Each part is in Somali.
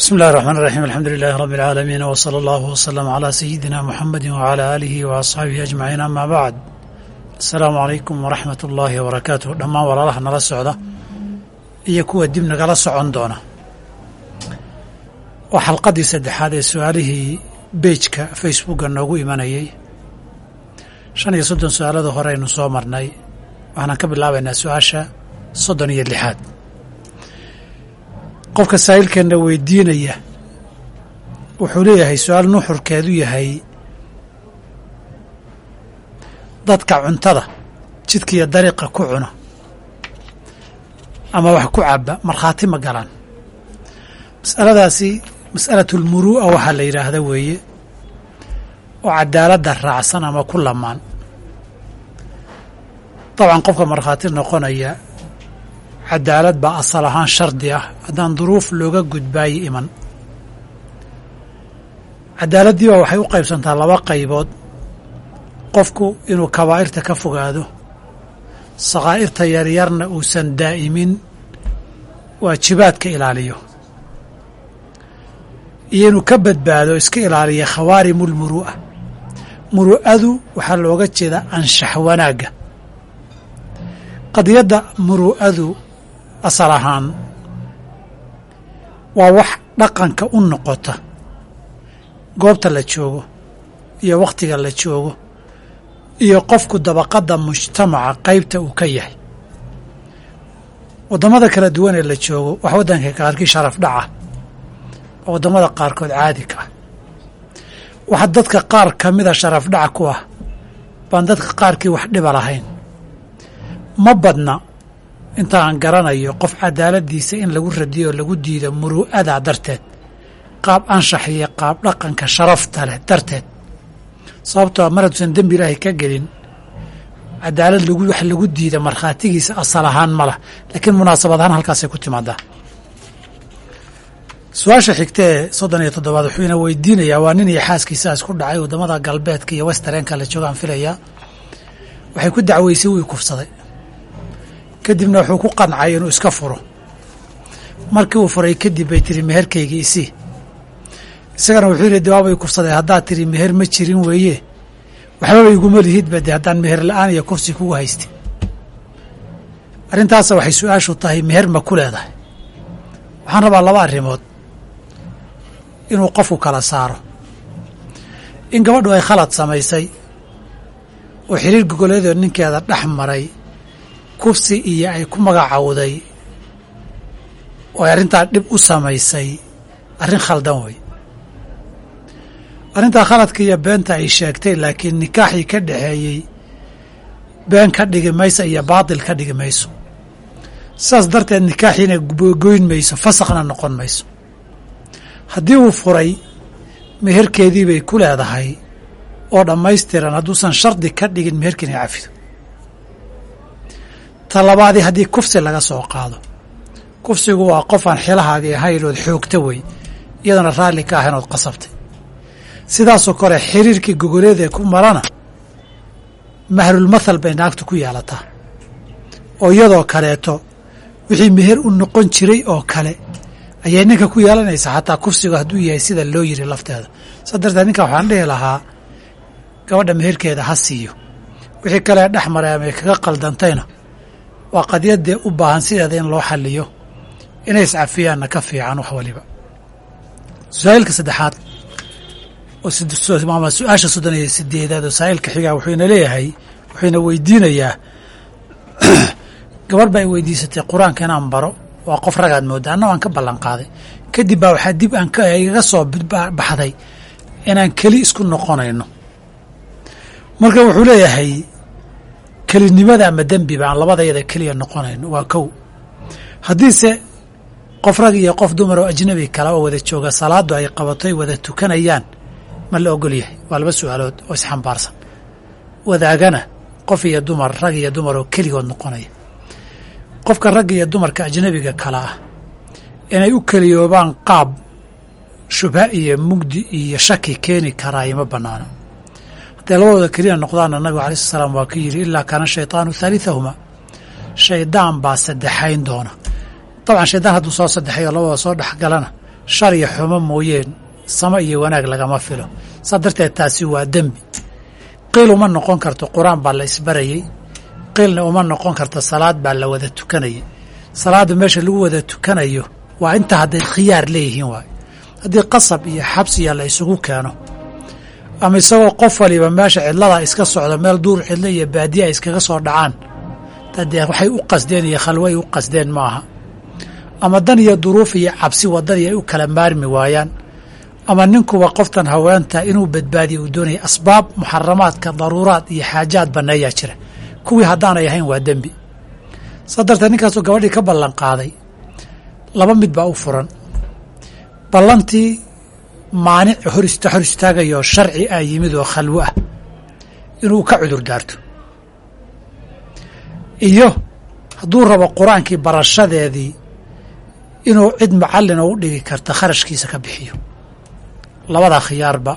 bismi اllahi الرحman الرaxيim alxamdu lilahi rab اlcaalamiin wslى اllahu wslm عlى sayidina muxamadi wعlى aalihi وasxaabihi ajmaciin ama bacd asalaamu calaykum waraxmat اllahi wbarakaatuh dhammaan walaalaha nala socda iyo kuwa dib nagala socon doona waa xalqadii saddexaad ee su-aalihii beijka facebooka noogu imanayey shan iyo soddon su-aalada hore aynu soo marnay waxaanan ka bilaabaynaa su-aasha soddon iyo lixaad qofka saa'ilkeenna weydiinaya wuxuu leeyahay su'aal nuxurkeedu yahay dadka cuntada jidkiiyo dariiqa ku cuna ama wax ku caba markhaati ma galaan. Mas'aladaasi mas'alatulmuruu'a waxaa la yidhaahda weeye oo cadaaladda raacsan ama ku lamaan. Dabcan qofka markhaati noqonaya cadaalad baa asal ahaan shardi ah. Haddaan duruuf looga gudbaayo iman. Cadaaladdiiba waxay u qaybsantaa laba qaybood. Qofku inuu kabaa'irta ka fogaado sakhaa'irta yaryarna uusan daa'imin waajibaadka ilaaliyo. Iyo inuu ka badbaado iska ilaaliya khawaarimul muruu'a muru'adu waxaa looga jeedaa anshax wanaagga qadiyadda muru'adu asal ahaan waa wax dhaqanka u noqota. Goobta la joogo iyo wakhtiga la joogo iyo qofku dabaqadda mujtamaca qaybta uu ka yahay. Waddamada kala duwan ee la joogo wax waddanka qaarkii sharaf dhaca oo waddamada qaarkood caadi ka ah. Waxa dadka qaar ka mida sharaf dhaca ku ah baan dadka qaarkii wax dhiba lahayn. Ma badna inta aan garanayo qof cadaaladdiisa in lagu radiyo lagu diido muru'ada darteed. Qaab anshax iyo qaab dhaqanka sharafta leh darteed. Sababtoo mar hadduusan dembi ilaahay ka gelin cadaalad lagu wax lagu diida markhaatigiisa asal ahaan ma lah laakiin munaasabad ahaan halkaasay ku timaadaa. Su'aasha xigta ee soddon iyo toddobaad wuxuu ina weydiinayaa waa nin iyo xaaskiisa isku dhacay waddamada galbeedka iyo westereenka la joogaan filayaa? Waxay ku dacweysay wuu kufsaday kadibna wuxuu ku qancay inuu iska furo. Markii uu furay kadib bay tiri meherkayga isii isagana wuxuu yidhi dawaabay kufsaday haddaad tiri meher ma jirin weeye. Waxbaba iguma lihidba de haddaan meher la'aan iyo kursi kugu haysti arrintaasa waxay su'aashu tahay meher ma ku leedahay. Waxaan rabaa laba arrimood. Inuu qofku kala saaro. In gabadhu ay khalad samaysay oo xiriir gogoleedoo ninkeeda dhex maray kufsi iyo ay ku magacowday oo ay arrintaa dhib u samaysay arrin khaldan wey arrintaa khaladka iyo beenta ay sheegtay laakiin nikaaxii ka dhexeeyey been ka dhigi mayso iyo baatil ka dhigi mayso. Saas darteed nikaaxiina goyn mayso fasakna noqon mayso. Haddii uu furay meherkeedii bay ku leedahay. Oo dhammaystiran hadduusan shardi ka dhigin meherka inay cafido ta labaadii haddii kufsi laga soo qaado. Kufsigu waa qof aan xilahaagii ahayn ood xoogta wey iyadana raalli ka ahayn ood qasabtay. Sidaasoo kale xiriirkii gogoleedee ku marana mahrulmathal bay naagtu ku yeelataa oo iyadoo kaleeto wixii meher u noqon jiray oo kale ayay ninka ku yeelanaysaa xataa kufsigu hadduu yahay sida loo yiri lafteeda. Saa darteed ninka waxaan dhihi lahaa gabadha meherkeeda ha siiyo. Wixii kale dhex maray amay kaga qaldantayna waa qadiyadee u baahan sideeda in loo xaliyo inay iscafiyaanna ka fiican wax waliba. Su'aalka saddexaad su'aasha soddon iyo sideedaad oo saa'ilka xigaa wuxuuna leeyahay wuxuuna weydiinayaa. Gabarh baa ay weydiisatay qur'aanka inaan baro waa qof ragaad mooda anna waan ka ballan qaaday kadib baa waxaa dib aan igaga soo baxday inaan keli isku noqonayno. Marka wuxuu leeyahay kelinimada ama dembiba aan labadayada keliya noqonayno waa kow. Haddiise qof rag iyo qof dumar oo ajnabi kale oo wada jooga salaadu ay qabato ay wada tukanayaan ma la ogol yahay. Waa laba su'aalood oo isxambaarsan. Wadaagana qof iyo dumar rag iyo dumar oo keligood noqonaya. Qofka ragga iyo dumarka ajnabiga kale ah inay u keliyoobaan qaab shubha iyo mugdi iyo shaki keeni karaayo ma bannaano hadday labadooda keliya noqdaanna nabigu alai sl waa ka yidhi ilaa kaana shayطaanu haalithahuma shaydaan baa saddexayn doona. Dabcan shaydaan hadduu soo saddexayo labada soo dhexgalana shar iyo xumo mooyeen samo iyo wanaag lagama filo. Saa darteed taasi waa dembi. Qiil uma noqon karto qur'aan baa la isbarayey qiilna uma noqon karto salaad baa la wada tukanayay. Salaadda meesha lagu wada tukanayo waa inta hadday khiyaar leeyihiin waay haddii qasab iyo xabsiya la isugu keeno ama isagoo qof waliba meesha cidlada iska socda meel duur cidlo iyo baadiya ay iskaga soo dhacaan dee waxay u qasdeen iyo khalway u qasdeen ma aha ama dan iyo duruuf iyo cabsi waddadii ay u kala maarmi waayaan. Ama ninkuba qoftan haweenta inuu badbaadiyo uu doonaya asbaab muxaramaadka daruuraad iyo xaajaad banneeyaa jira. Kuwii haddaanay ahayn waa dembi. Saa darteed ninkaasoo gabadhii ka ballan qaaday laba mid baa u furan. Ballantii maanic hor istaagayoo sharci ah yimid oo khalwo ah. Inuu ka cudur daarto iyo hadduu rabo qur'aankii barashadeedii inuu cid macallina u dhigi karta kharashkiisa ka bixiyo. Labadaa khiyaarba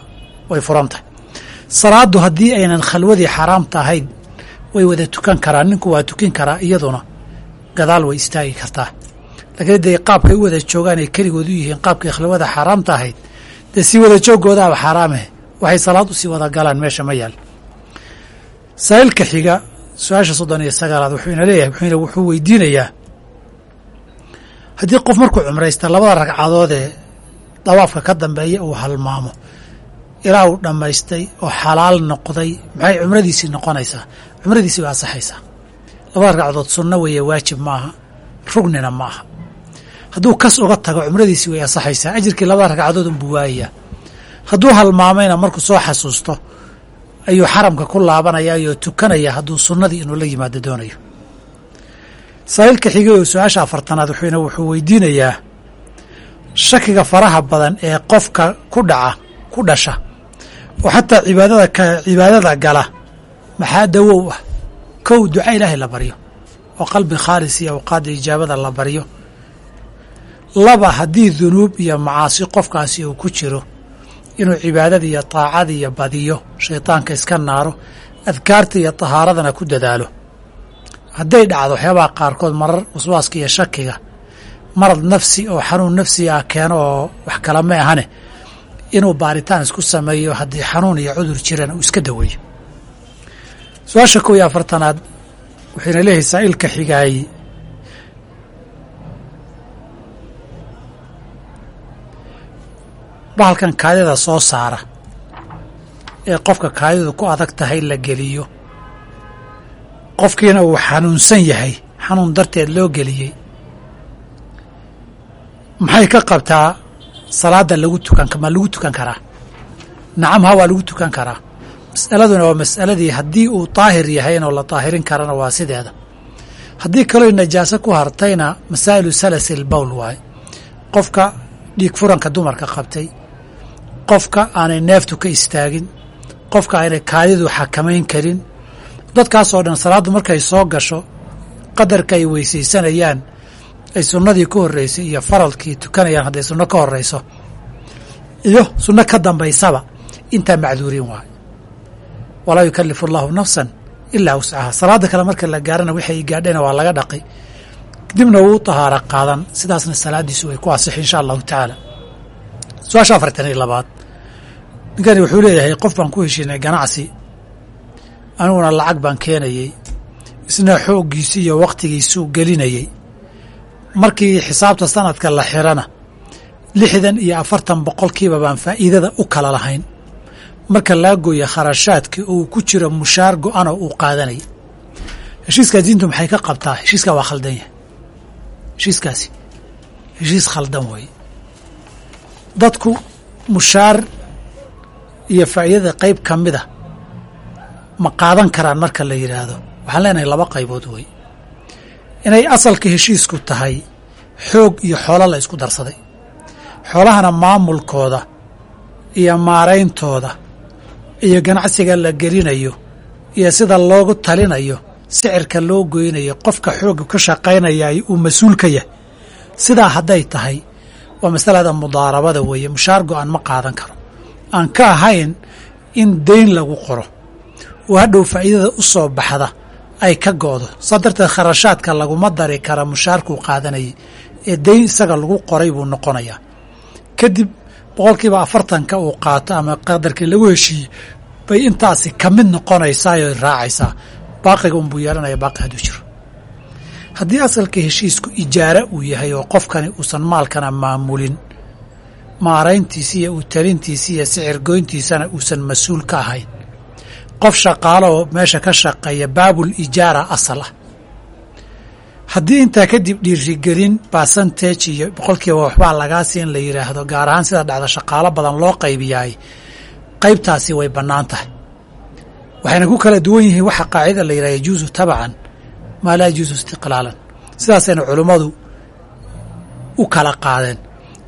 way furan tahay. Salaaddu haddii aynan khalwadii xaaraamta ahayn way wada tukan karaa ninku waa tukin karaa iyaduna gadaal way istaagi kartaa. Laakiin dee qaabkay u wada joogaan ay keligood u yihiin qaabkay khalwada xaaraamta ahayd dee sii wada jooggoodaaba xaaraameh waxay salaad u sii wada galaan meesha ma yaal. Saa'ilka xiga su'aasha soddon iyo sagaalaad wuxuu ina leeyahay wuxuuna wuxuu weydiinayaa. Haddii qof markuu cumraysta labada ragcadoodee dawaafka ka dambeeya uu halmaamo ilaa uu dhammaystay oo xalaal noqday maxay cumradiisii noqonaysaa? Cumradiisii waa asaxaysaa labada ragcadood sunno weeye waajib maaha rugnina ma aha hadduu kas uga tago cumradiisii way asaxaysaa ajirkii labada ragcadood unbuu waayayaa hadduu halmaamayna markuu soo xasuusto ayuu xaramka ku laabanaya iyo tukanaya hadduu sunnadii inuu la yimaado doonayo. Saa'ilka xigay oo su'aasha afartanaad wuxuuna wuxuu weydiinayaa shakiga faraha badan ee qofka ku dhaca ku dhasha oo xataa cibaadada ka cibaadada gala maxaa dawow ah? Kow duca ilaahay la baryo oo qalbi khaalis iyo awqaadda ijaabada la baryo laba haddii dunuub iyo macaasi qofkaasi uu ku jiro inuu cibaadada iyo taacada iyo badiyo shaydaanka iska naaro adkaarta iyo tahaaradana ku dadaalo. Hadday dhacdo waxyaabaha qaarkood marar waswaaska iyo shakiga marad nafsi oo xanuun nafsi ah keeno oo wax kala ma ahane inuu baaritaan isku sameeyo haddii xanuun iyo cudur jirana uu iska daweeyo. Su'aasha kow iyo afartanaad waxayna leeyahay saa'ilka xigaay bahalkan kaadida soo saara ee qofka kaadidu ku adag tahay la geliyo. Qofkiina uu xanuunsan yahay xanuun darteed loo geliyey. Maxay ka qabtaa salaada lagu tukan ma lagu tukan karaa? Nacam ha waa lagu tukan karaa. Mas'aladuna waa mas'aladii haddii uu daahir yahayna la daahirin karana waa sideeda. Haddii kaloo najaaso ku hartayna masaa'ilu salasil bowl waaye. Qofka dhiig furanka dumarka qabtay qofka aanay neeftu ka istaagin qofka aanay kaadidu xakamayn karin dadkaasoo dhan salaaddu markay soo gasho qadarka ay weysaysanayaan ay sunnadii ka horreysay iyo faralkii tukanayaan hadday sunno ka horreyso iyo sunno ka dambaysaba intaa macduuriin waayo. Walaa yukalifu allahu nafsan ilaa wuscaha salaadda kale marka la gaarana wixay gaadhayna waa laga dhaqay dibna wuu u tahaaro qaadan. Sidaasna salaaddiisu way ku asixi insha allahu tacaala su'aasha afartan iyo labaad. Ninkani wuxuu leeyahay qof baan ku heshiinay ganacsi aniguna lacag baan keenayey isna xooggiisi iyo wakhtigiisuu gelinayey markii xisaabta sanadka la xirana lixdan iyo afartan boqolkiiba baan faa'iidada u kala lahayn. Marka laga gooya kharashaadka uu ku jiro mushaar go-anoo uu qaadanayay. Heshiiskaa diintu maxay ka qabtaa? Heshiiskaa waa khaldan yahay. Heshiiskaasi. Heshiis khaldan weeye dadku mushaar iyo faa'iidada qayb ka mida ma qaadan karaan marka la yidhaahdo waxaan leenahay laba qaybood wey inay asalka heshiisku tahay xoog iyo xoolo la isku darsaday. Xoolahana maamulkooda iyo maarayntooda iyo ganacsiga la gelinayo iyo sida loogu talinayo sicirka loo goynayo qofka xoogga ka shaqaynaya uu mas'uul ka yahay sidaa hadday tahay waa masalada mudaarabada weeye mushaar go'aan ma qaadan karo. Aan ka ahayn in deyn lagu qoro oo hadhow faa'iidada u soo baxda ay ka go'do. Saa darteed kharashaadka laguma dari kara mushaarkuu qaadanayay ee deyn isaga lagu qoray buu noqonayaa. Kadib boqolkiiba afartanka uu qaato ama qadarkii lagu heshiiyey bay intaasi ka mid noqonaysaa oo raacaysaa. Baaqiga unbuu yeelanaya baaqi hadduu jiro haddii asalka heshiisku ijaara uu yahay oo qofkani uusan maalkana maamulin maarayntiisi iyo utalintiisi iyo sicir goyntiisana uusan mas'uul ka ahayn qof shaqaalo oo meesha ka shaqeeya baabul ijaara asal ah. Haddii intaa kadib dhiirigelin basantage iyo boqolkiiba waxbaa lagaa siin la yidhaahdo gaar ahaan sida dhacda shaqaalo badan loo qaybiyaay qaybtaasi way bannaan tahay. Waxayna ku kala duwan yihiin waxa qaacida la yidhaha yajuusu tabacan maa laa yajuusu istiqlaalan sidaasayna culummadu u kala qaadeen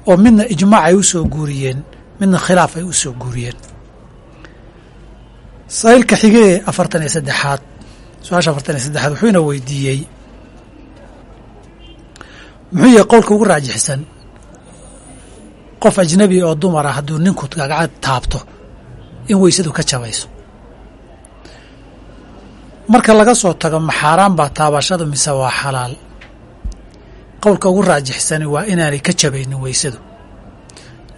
oo midna ijmaac ay u soo guuriyeen midna khilaaf ay u soo guuriyeen saa'ilka xigee afartan iyo saddexaad su'aasha afartan iyo saddexaad wuxuuna weydiiyey muxuu yahay qowlka ugu raajixsan qof ajnabi oo dumara hadduu ninku gagacad taabto in weysadu ka jabayso marka laga soo tago maxaaraan baa taabashadu mise waa xalaal? Qowlka ugu raajixsani waa inaanay ka jabaynin weysadu.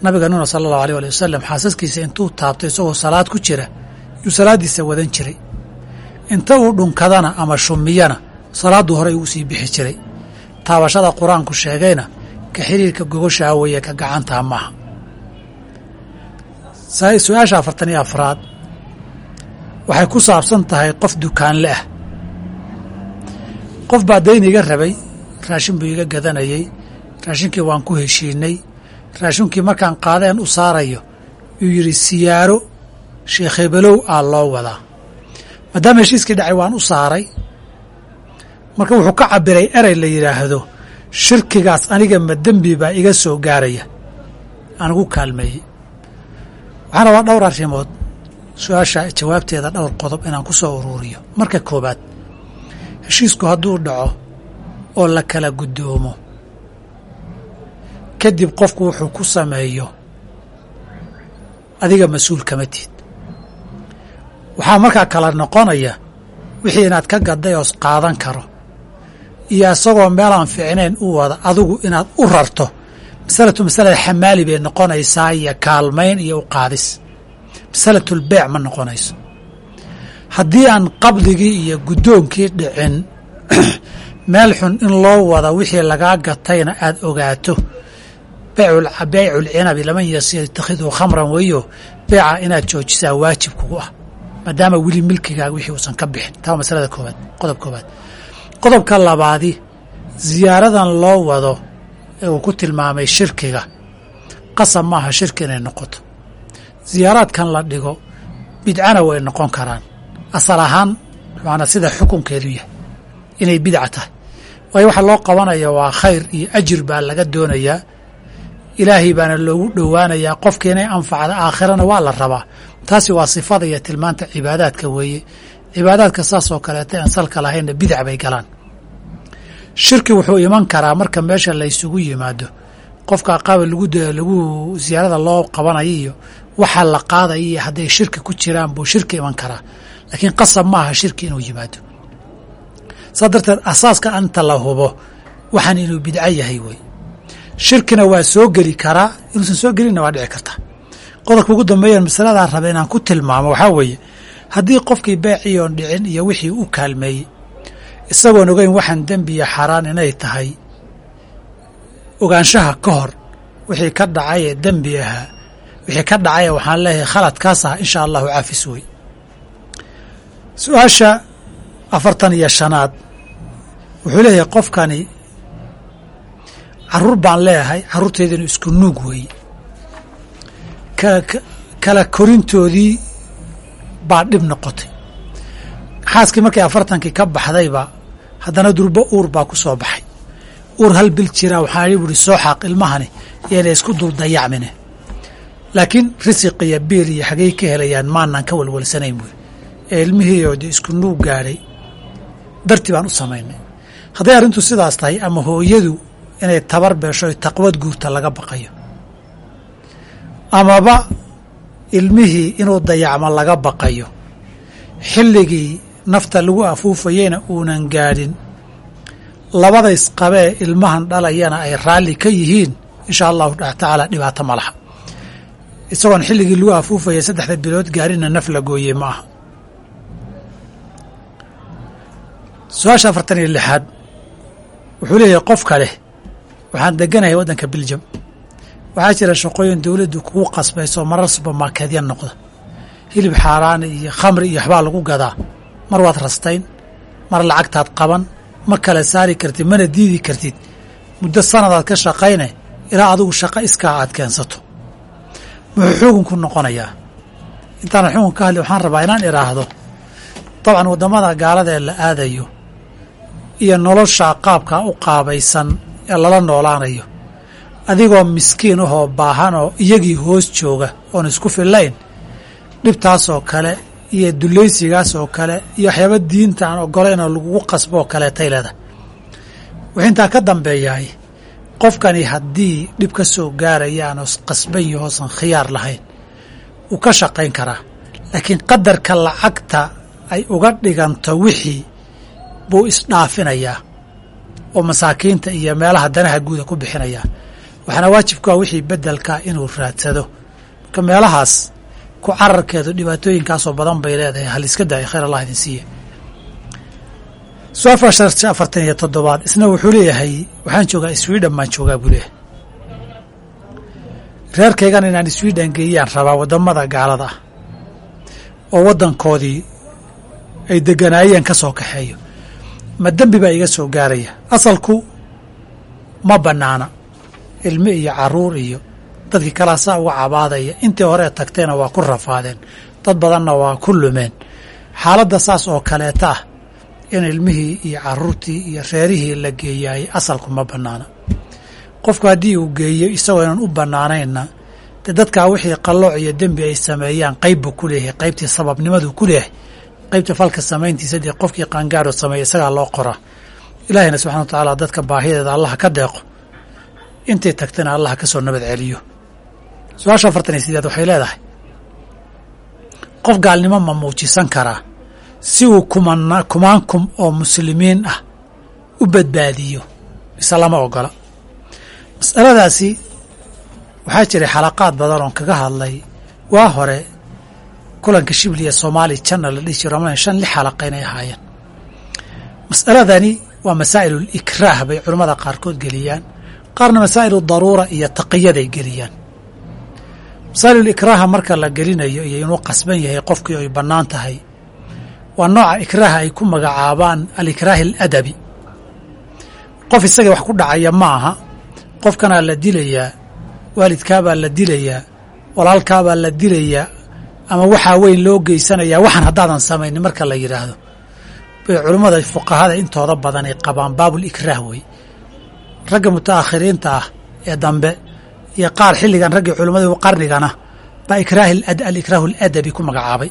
Nabiga nuna sala allahu alيh ali wasalam xaasaskiisa intuu taabto isagoo salaad ku jira yuu salaaddiisa wadan jiray. Inta uu dhunkadana ama shumiyana salaaddu horey uu sii bixi jiray. Taabashada qur'aanku sheegayna ka xiriirka gogoshaa weeye ka gacantaa maaha. Su'aasha afartan iyo afraad waxay ku saabsan tahay qof dukaanle ah. Qof baa dayn iga rabay raashin buu iga gadanayey raashinkii waan ku heshiinay raashinkii markaan qaadeen u saarayo yuu yidhi siyaaro sheekh hebelow aa loo wadaa. Maadaama heshiiskii dhacay waan u saaray marka wuxuu ka cabiray erey la yidhaahdo shirkigaas aniga ma dembi baa iga soo gaaraya aanigu kaalmeeyey. Waxaan rabaa dhowr arrimood su'aasha jawaabteeda dhowr qodob inaan ku soo uruuriyo marka koowaad heshiisku hadduu dhaco oo la kala guddoomo kadib qofku wuxuu ku sameeyo adiga mas'uul kama tiid waxaa markaa kala noqonaya wixii inaad ka gadday oos qaadan karo iyo isagoo meelaan fiicnayn u wada adigu inaad u rarto. Masalatu masalada xamaali bay noqonaysaa iyo kaalmayn iyo u qaadis masalatulbeec ma noqonayso. Haddii aan qabdigii iyo guddoonkii dhicin meel xun in loo wada wixii lagaa gatayna aad ogaato. Beyculcinabi laman yatakhidu khamran weeyo beeca inaad joojisaa waajib kugu ah maadaama weli milkigaaga wixii uusan ka bixin. Taa masalada koobaad qodob koobaad qodobka labaadi ziyaaradan loo wado ee uu ku tilmaamay shirkiga. Qasab maaha shirki inay noqoto ziyaaraadkan la dhigo bidcana way noqon karaan. Asal ahaan maanaa sida xukunkeedu yahay inay bidca tahay. Waayo waxaa loo qabanaya waa khayr iyo ajir baa laga doonayaa ilaahay baana loogu dhowaanayaa qofkii inay anfacda aakhirana waa la rabaa. Taasi waa sifada iyo tilmaanta cibaadaadka weeye. Cibaadaadka saas oo kaleeta aan salka lahaynna bidac bay galaan. Shirki wuxuu iman karaa marka meesha la ysugu yimaado. Qofka qaaba lagu lagu siyaarada loo qabanayo iyo waxaa la qaadaya iyo hadday shirki ku jiraan buu shirki iman karaa. Laakiin qasab ma aha shirki inuu yimaado. Saas darteed asaaska anta la hubo waxaan inuu bidco yahay wey shirkina waa soo geli karaa inuusan soo gelinna waa dhici karta. Qodobka ugu dambeeyaan masaladaa raba inaan ku tilmaamo waxaa weeye haddii qofkii beecii oon dhicin iyo wixii u kaalmeeyey isagoon ogeyn waxaan dembi iyo xaaraan inay tahay ogaanshaha ka hor wixii ka dhacay ee dembi ahaa wixii ka dhacay waxaan leeyahay khaladkaas ah insha allahu caafis wey su'aasha afartan iyo shanaad wuxuu leeyahay qofkani carruur baan leeyahay carruurteedinu isku nuug weeye kala korintoodii baa dhib noqotay. Xaaskii markay afartankii ka baxdayba haddana durbo uur baa ku soo baxay. Uur hal bil jiraa waxaan buuri soo xaaq ilmahani yeena isku dul dayacmine laakiin risiq iyo biil iyo xagey ka helayaan maanaan ka walwalsanayn buuri ee ilmihiioo de isku nuug gaadhay dartii baan u samaynay. Hadday arrintu sidaas tahay ama hooyadu inay tabar beesho taqwad guurta laga baqayo. Amaba ilmihii inuu dayacmo laga baqayo. Xilligii nafta lagu afuufayeyna uunan gaadhin. Labada isqabee ilmahan dhalayana ay raalli ka yihiin insha allahu tacaala dhibaato ma laha isagoon xilligii lagu afuufaya saddexda bilood gaarina naf la gooyey ma aha. Su'aasha afartan iyo lixaad wuxuu leeyahay qofka leh waxaan deganahay waddanka biljam waxaa jira shaqooyin dowladdu kugu qasbayso marar subermarkeedya noqda. Hilib xaaraan iyo khamri iyo waxbaa lagu gadaa. Mar waad rastayn mar lacagtaad qaban ma kala saari kartid mana diidi kartid. Muddo sanadaad ka shaqayne ilaa adigu shaqo iskaa aad keensato muxuu xukunku noqonayaa intaanan xukunka ka hadli waxaan rabaa inaan idhaahdo dabcan waddamada gaalada ee la aadayo iyo nolosha qaabkaa u qaabaysan ee lala noolaanayo. Adigoo miskiin ahoo baahan oo iyagii hoos jooga oon isku fillayn dhibtaasoo kale iyo dulaysigaas oo kale iyo waxyaaba diinta aan ogolayn oo lagugu qasbo oo kaleetay leeda. Wixii ka dambeeyahay qofkani haddii dhib ka soo gaarayaan oo qasban yahoosan khiyaar lahayn wuu ka shaqayn karaa. Laakiin qadarka lacagta ay uga dhiganto wixii buu isdhaafinayaa oo masaakiinta iyo meelaha danaha guuda ku bixinayaa. Waxaana waajibku ah wixii beddelkaa inuu raadsado. Marka meelahaas ku cararkeedu dhibaatooyinkaasoo badan bay leedahay hal iska daaya khayr allah idin siiya su'aasha afartan iyo toddobaad. Isna wuxuu leeyahay waxaan joogaa sweden baan joogaa buu leeyahay reerkaygan inaan sweden geeyaan rabaa waddamada gaalada ah oo waddankoodii ay deganaayeen ka soo kaxeeyo. Ma dembi baa iga soo gaaraya. Asalku ma bannaana. Ilmi iyo carruur iyo dadkii kalaa saa uga cabaadaya. Intii horee tagtayna waa ku rafaadeen. Dad badanna waa ku lumeen. Xaaladda saas oo kaleeta ah in ilmihii iyo carruurtii iyo reerihii la geeyaayay asalku ma bannaana qofku haddii uu geeyo isagoo inaan u bannaanaynna dee dadkaa wixii qallooc iyo dembi ay sameeyaan qayb buu ku leeyahay qaybtii sababnimaduu ku leeyahay qaybta falka samayntiisa dee qofkii qaangaaroo sameeya isagaa loo qoraa ilaahayna subxana wa tacaala dadka baahideeda allaha ka deeqo. Intay tagtana allaha ka soo nabad celiyo. Su'aasha afartan iyo sideed waxay leedahay. Qof gaalnimo ma muujisan karaa si uu kumana kumaan kum oo muslimiin ah u badbaadiyo. Mise lama ogola. Mas'aladaasi waxaa jiray xalaqaad badan oon kaga hadlay. Waa hore kulanka shibli ee soomaali janna la dhihi jiro ramadan shan lix xalaqa inay ahaayeen. Mas'aladani waa masaa'ilul ikraah bay culammada qaarkood geliyaan. Qaarna masaa'ilu daruura iyo taqiyaday geliyaan. Masaa'ilul ikraaha marka la gelinayo iyo inuu qasban yahay qofkii ay bannaan tahay waa nooca ikraaha ay ku magacaabaan alikraahi aladabi. Qof isaga wax ku dhacaya ma aha. Qofkanaa la dilayaa waalidkaabaa la dilayaa walaalkaabaa la dilayaa ama waxaa weyn loo geysanayaa waxaan haddaadan samaynin marka la yidhaahdo bay culummada fuqahada intooda badan ay qabaan baabul ikraah wey. Ragga mutaakhiriinta ah ee dambe iyo qaar xilligan raggii culummada qarnigana baa ikraah alikraahu aladabi ku magacaabay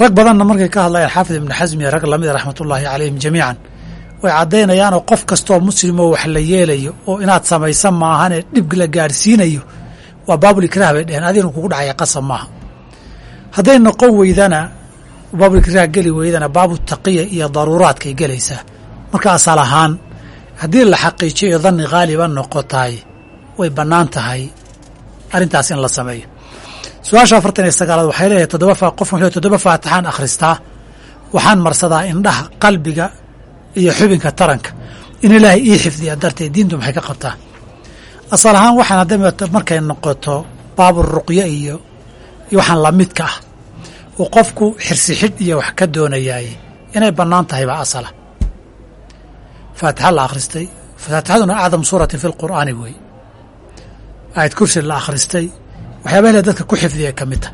rag badanna markay ka hadlayaan xaafid ibnu xasmi rag lamida raxmatullaahi calayhim jamiican way caddaynayaanoo qof kastooo muslimoo wax la yeelayo oo inaad samaysan maahanee dhib la gaadhsiinayo waa baabul ikraah bay dheheen adinu kugu dhacaya qasab maaha. Hadday noqon weydana baabul geli weydana baabu taqiya iyo daruuraadkay gelaysaa. Marka asal ahaan haddii la xaqiijiyo danni haaliba noqotaay way bannaan tahay. Arrintaas in la sameeyo su'aasha afartan iyo sagaalaad waxay leeyahay toddoba fa qofka wuxuu toddoba faatixaan akhristaa waxaan marsadaa indhaha qalbiga iyo xubinka taranka. In ilaahay ii xifdiya darteed diintu maxay ka qabtaa? Asal ahaan waxaan hadda markay noqoto baabur ruqyo iyo waxaan lamidka ah. Uu qofku xirsi xidh iyo wax ka doonayaay inay bannaan tahay baa asala. Faatixa la akhristay faatixaduna acdam suuratin fi lqur'aani wey. Aayad kursi la akhristay waxyaabaha le dadka ku xifdiya ka mid tah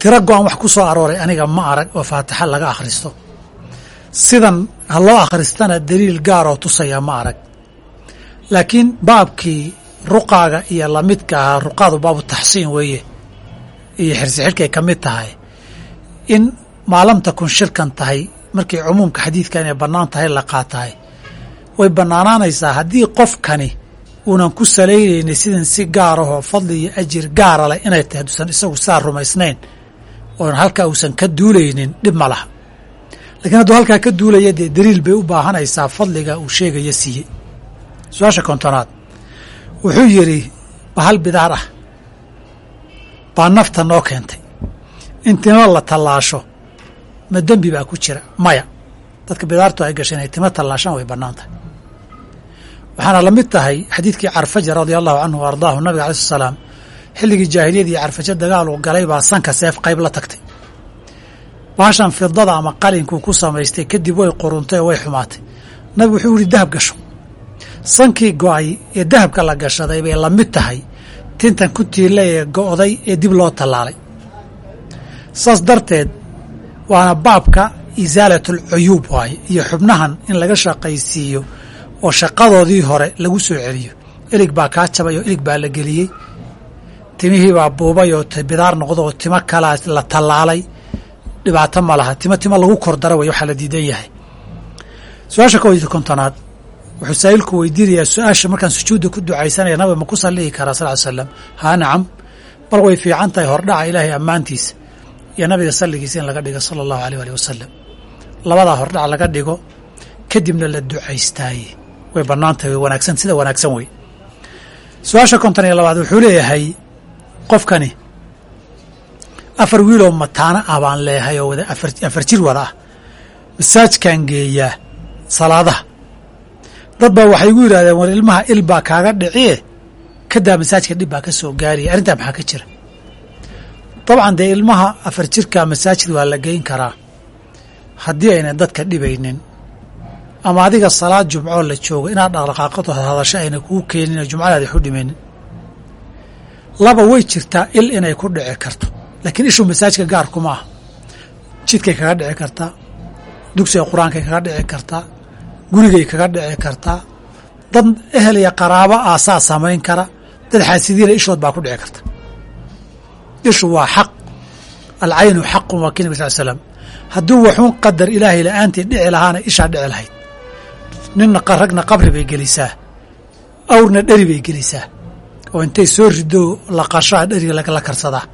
tiro go-an wax ku soo arooray aniga ma arag oo faatixa laga akhristo. Sidan ha loo akhristana daliil gaaroo tusaya ma arag. Laakiin baabkii ruqaaga iyo lamidka ahaa ruqaadu baabu taxsiin weeye iyo xirsi xidhkay ka mid tahay in maalam takun shirkan tahay markii cumuumka xadiidka inay bannaan tahay la qaatahay way bannaanaanaysaa haddii qofkani uunan ku salaynaynin sidan si gaarahoo fadli iyo ajir gaara leh inay tahay hadduusan isagu saa rumaysnayn oon halkaa uusan ka duulaynin dhib ma laha. Lakiin hadduu halkaa ka duulaya dee daliil bay u baahanaysaa fadliga uu sheegaya siiyey su'aasha kontonaad wuxuu yidhi bahal bidaar ah baa nafta noo keentay. In timo la tallaasho ma dembi baa ku jira maya. Dadka bidaartu ay gashay inay timo tallaashaan way bannaan tahay waxaana la mid tahay xadiidkii carfaja radia allahu canhu wa ardaahu nabiga alai sl salaam xilligii jaahiliyadii carfajo dagaal uu galay baa sanka seef qayb la tagtay. Baashan fidada ama qalinkuu ku samaystay kadib way quruntay oo way xumaatay. Nabigu wuxuu yihi dahab gasho. Sankii go'ay ee dahabka la gashaday bay la mid tahay tintan ku tiila ee go'day ee dib loo tallaalay. Saas darteed waana baabka isaalat alcuyuub waaye iyo xubnahan in laga shaqaysiiyo oo shaqadoodii hore lagu soo celiyo. Ilig baa kaa jabay oo ilig baa la geliyey. Timihii baa buubay oo bidaar noqdo oo timo kalaa la tallaalay. Dhibaato ma laha. Timo timo lagu kor dara waxaa la diidan yahay. Su'aasha ka weydi kontonaad wuxuu saa'ilku weydiinayaa su'aasha markaan sujuudda ku ducaysanaya nabiga ma ku sallihi karaa sal ly slam haa nacam. Bal way fiican tahay hordhaca ilaahay ammaantiisa iyo nabiga salligiisa in laga dhigo sala allahu aleyh alih wasalam labadaa hordhac laga dhigo kadibna la ducaystaaye way bannaan way wanaagsan sida wanaagsan wey su'aasha konton iyo labaad wuxuu leeyahay qofkani afar wiiloo mataano ah baan leeyahay oo wada afar jir wada ah. Masaajkaan geeyaa salaadaha. Dad baa waxay igu yidhahdeen war ilmaha il baa kaaga dhiciye kadaa masaajka dhib baa ka soo gaaraya arrintaa maxaa ka jira? Dabcan dee ilmaha afar jirkaa masaajid waa la geyn karaa. Haddii aynan dadka dhibaynin ama adiga salaad jumcoo la joogo inaad dhaqdhaqaaqato hadasho ayna kuu keenin oo waxu dhimaynin laba way jirtaa il inay ku dhici karto laakiin ishuu masaajka gaarkuma ah jidkay kaga dhici kartaa dugsiga qur'aankay kaga dhici kartaa gurigay kaga dhici kartaa dad ehel iyo qaraabo aasaa samayn kara dad xaasidiina ishood baa ku dhici karta. Ishu waa xaq alcaynu xaqun waa kii nabig sal slam hadduu waxuun qadar ilaahay la'aantii dhici lahaana ishaa dhici lahayd ninna ragna qabri bay gelisaa. Awrna dheri bay gelisaa. Oo intay soo rido laqashaa dheriga la karsadaa.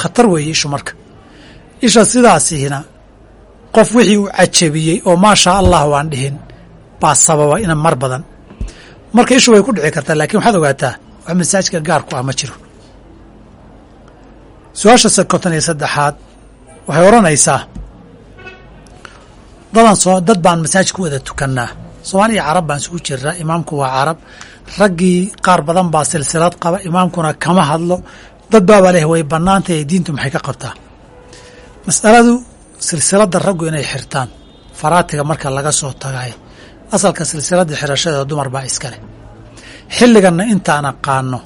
Khatar weeye ishu marka. Isha sidaasihina qof wixii uu cajabiyey oo maashaa allah waan dhihin baa sababa ina mar badan. Marka ishu way ku dhici kartaa laakiin waxaad ogaataa wax masaajka gaarku ah ma jiro. Su'aasha konton iyo saddexaad waxay odhanaysaa dadan soo dad baan masaajid ku wada tukannaa soomaaliya carab baan isugu jiraa imaamku waa carab. Raggii qaar badan baa silsilad qaba. Imaamkuna kama hadlo. Dad baaba leh way bannaantahay diintu maxay ka qabtaa? Mas'aladu silsiladda raggu inay xirtaan. Faraatiga marka laga soo tagayo asalka silsiladda xirashadeeda dumar baa iskale xilliganna intaan aqaano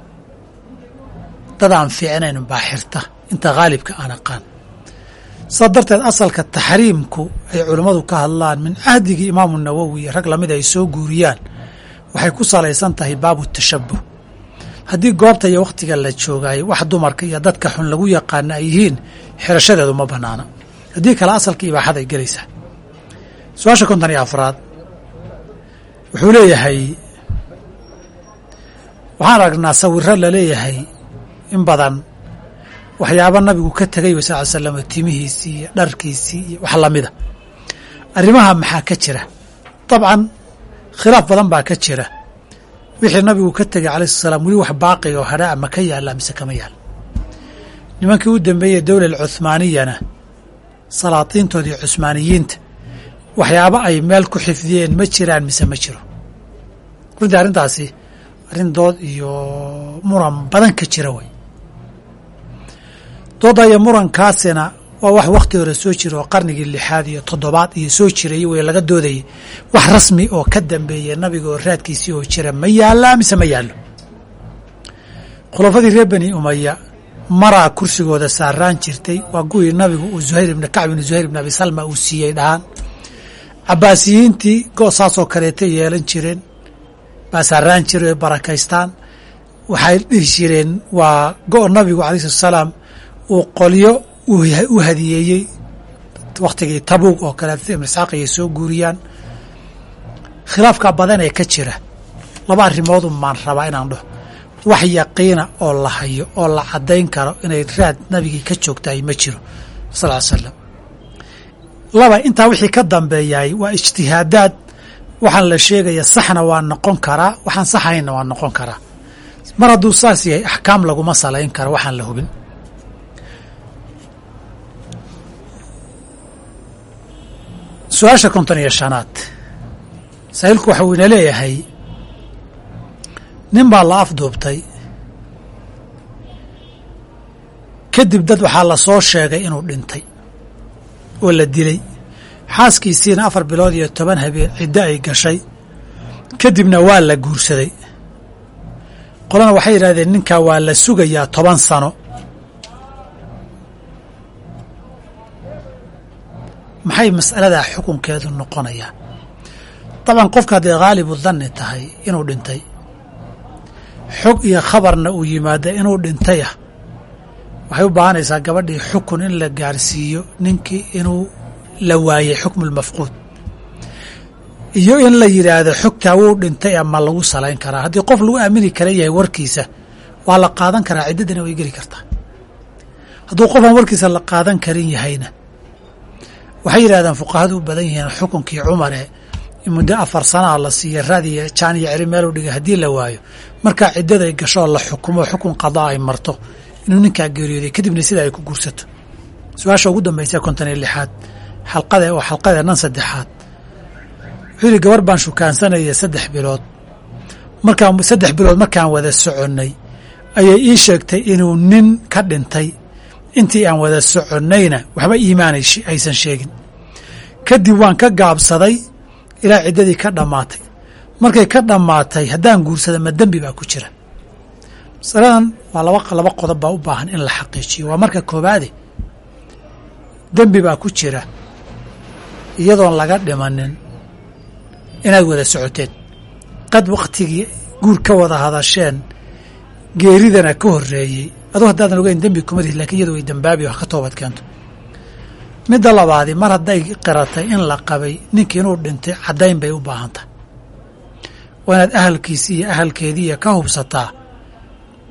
dad aan fiicnayn baa xirta. Inta haalibka aan aqaan saa darteed asalka taxriimku ay culammadu ka hadlaan min cahdigii imaamu nawowi rag la mid ay soo guuriyaan waxay ku salaysan tahay baabu tashabuh haddii goobta iyo wakhtiga la joogaayo wax dumarka iyo dadka xun lagu yaqaana ay yihiin xirashadeedu ma bannaana haddii kale asalka ibaaxaday gelaysaa su'aasha konton iyo afraad wuxuu leeyahay waxaan aragnaa sawiro la leeyahay in badan waxyaaba nabigu ka tegay wa sal slam timihiisii iyo dharkiisii iyo wax lamida arrimaha maxaa ka jira? Dabcan khilaaf badan baa ka jira. Wixii nabigu ka tegay alayh slat slam weli wax baaqiga oo hadhaa ma ka yaalla mise kama yaal nimankii u dambeeyey dowla cuhmaaniyana salaatiintoodii cusmaaniyiinta waxyaaba ay meel ku xifdiyeen ma jiraan mise ma jiro. Runtii arrintaasi arrin dood iyo muran badan ka jira way dooda iyo murankaasina waa wax wakhti hore soo jira oo qarnigii lixaad iyo toddobaad iyo soo jirayy way laga doodayay wax rasmi oo ka dambeeya nabiga oo raadkiisii oo jira ma yaallaa mise ma yaallo? Khulafadii reer bani umaya maraa kursigooda saaraan jirtay. Waa kuwii nabigu uu zuhayr ibni kacb ibni zuhayr ibni abi salma uu siiyey dhahaan. Cabaasiyiintii go saasoo kaleetay yeelan jireen baa saaraan jira oy barakaystaan waxay dhihi jireen waa go nabigu alayh salatu salaam uu qolyo u hadiyeeyey wakhtigii tabuug oo kale ayay soo guuriyaan. Khilaafka badan ee ka jira laba arrimoodun baan rabaa inaan dhaho. Wax yaqiina oo la hayo oo la caddayn karo inay raad nabigii ka joogtahay ma jiro sal ly slam laba intaa wixii ka dambeeyaay waa ijtihaadaad. Waxaan la sheegaya saxna waa noqon karaa waxaan saxaynna waa noqon karaa. Mar hadduu saas yahay axkaam laguma salayn karo waxaan la hubin su'aasha konton iyo shanaad. Saa'ilku waxa uu ina leeyahay nin baa la afduubtay kadib dad waxaa la soo sheegay inuu dhintay oo la dilay. Xaaskiisiina afar bilood iyo toban habeen ciddo ay gashay. Kadibna waa la guursaday. Qolana waxay yidhahdeen ninkaa waa la sugayaa toban sano maxay mas'aladaa xukunkeedu noqonayaa dabcan qofka hadday haalibu danni tahay inuu dhintay. Xog iyo khabarna uu yimaada inuu dhintay ah. Waxay u baahanaysaa gabadhii xukun in la gaarsiiyo ninkii inuu la waayey xukmulmafquud iyo in la yidhaahdo xogtaa wuu dhintay ama lagu salayn karaa. Haddii qof lagu aamini kara yahay warkiisa waa la qaadan karaa ciddadana way geli kartaa. Hadduu qofaan warkiisa la qaadan karin yahayna waxay yidhahdeen fuqahadu u badan yihiin xukunkii cumare. Muddo afar sanaa la siiya raadiya jaan iyo ceri meelu dhigay haddii la waayo. Markaa ciddaday gashoo la xukumo xukun qadaa ay marto. Inuu ninkaa geeriyooday kadibna sida ay ku guursato. Su'aasha ugu dambaysa konton iyo lixaad. Xalqade oo xalqadeennan saddexaad. Wuxuu yidhi gabar baan shukaansanaya saddex bilood. Markaan saddex bilood markaan wada soconnay ayay ii sheegtay inuu nin ka dhintay intii aan wada soconnayna waxba iimaanay aysan sheegin. Kadib waan ka gaabsaday ilaa ciddadii ka dhammaatay. Markay ka dhammaatay haddaan guursada ma dembi baa ku jira. Masaladan waa laba laba qodob baa u baahan in la xaqiijiyo. Waa marka koobaade dembi baa ku jira iyadoon laga dhimanin inaad wada socoteen. Qad wakhtigii guur ka wada hadasheen geeridana ka horreeyey aduu haddaadan ogeyn dembi kuma lihid laakiin iyadu way dembaabi wax ka toobad keento. Midda labaadi mar hadday qiratay in la qabay ninkii inuu dhintay caddayn bay u baahan tahay waa inaad ahalkiisii iyo ahalkeediiya ka hubsataa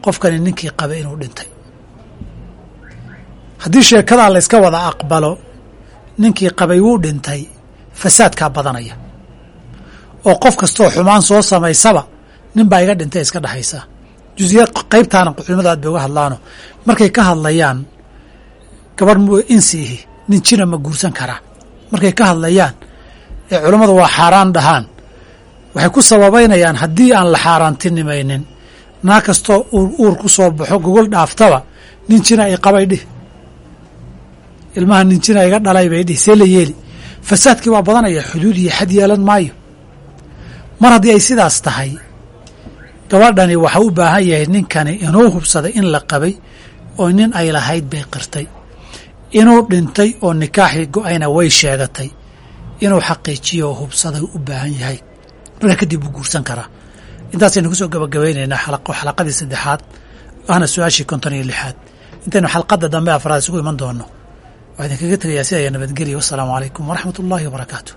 qofkani ninkii qabay inuu dhintay. Haddii sheekadaa la yska wada aqbalo ninkii qabay wuu dhintay fasaadkaa badanaya. Oo qof kastoo xumaan soo samaysaba nin baa iga dhintay iska dhexaysaa jusiya qaybtaana culimadu aad bay uga hadlaano. Markay ka hadlayaan gabarh mu insiihi nin jina ma guursan karaa markay ka hadlayaan ee culammadu waa xaaraan dhahaan. Waxay ku sababaynayaan haddii aan la xaaraantinimaynin naa kastoo uur ku soo baxo gogol dhaaftaba nin jina i qabay dhih ilmaha nin jina iga dhalay bay dhih see la yeeli. Fasaadkii waa badanaya xuduud iyo xad yeelan maayo. Mar haddii ay sidaas tahay gabadhani waxa u baahan yahay ninkani inuu hubsaday in la qabay oo nin ay lahayd bay qirtay. Inuu dhintay oo nikaaxii go'ayna way sheegatay. Inuu xaqiijiyo oo hubsaday u baahan yahay. Markaa kadib wuu guursan karaa. Intaasaynu ku soo gabagabaynaynaa xalaqadii saddexaad ahna su'aashii konton iyo lixaad. Intaynu xalqadda dambe afraad isugu iman doono. Waxaa idinkaga tegayaa si aya nabadgelya wassalaamu calaykum waraxmat ullaahi wabarakaatu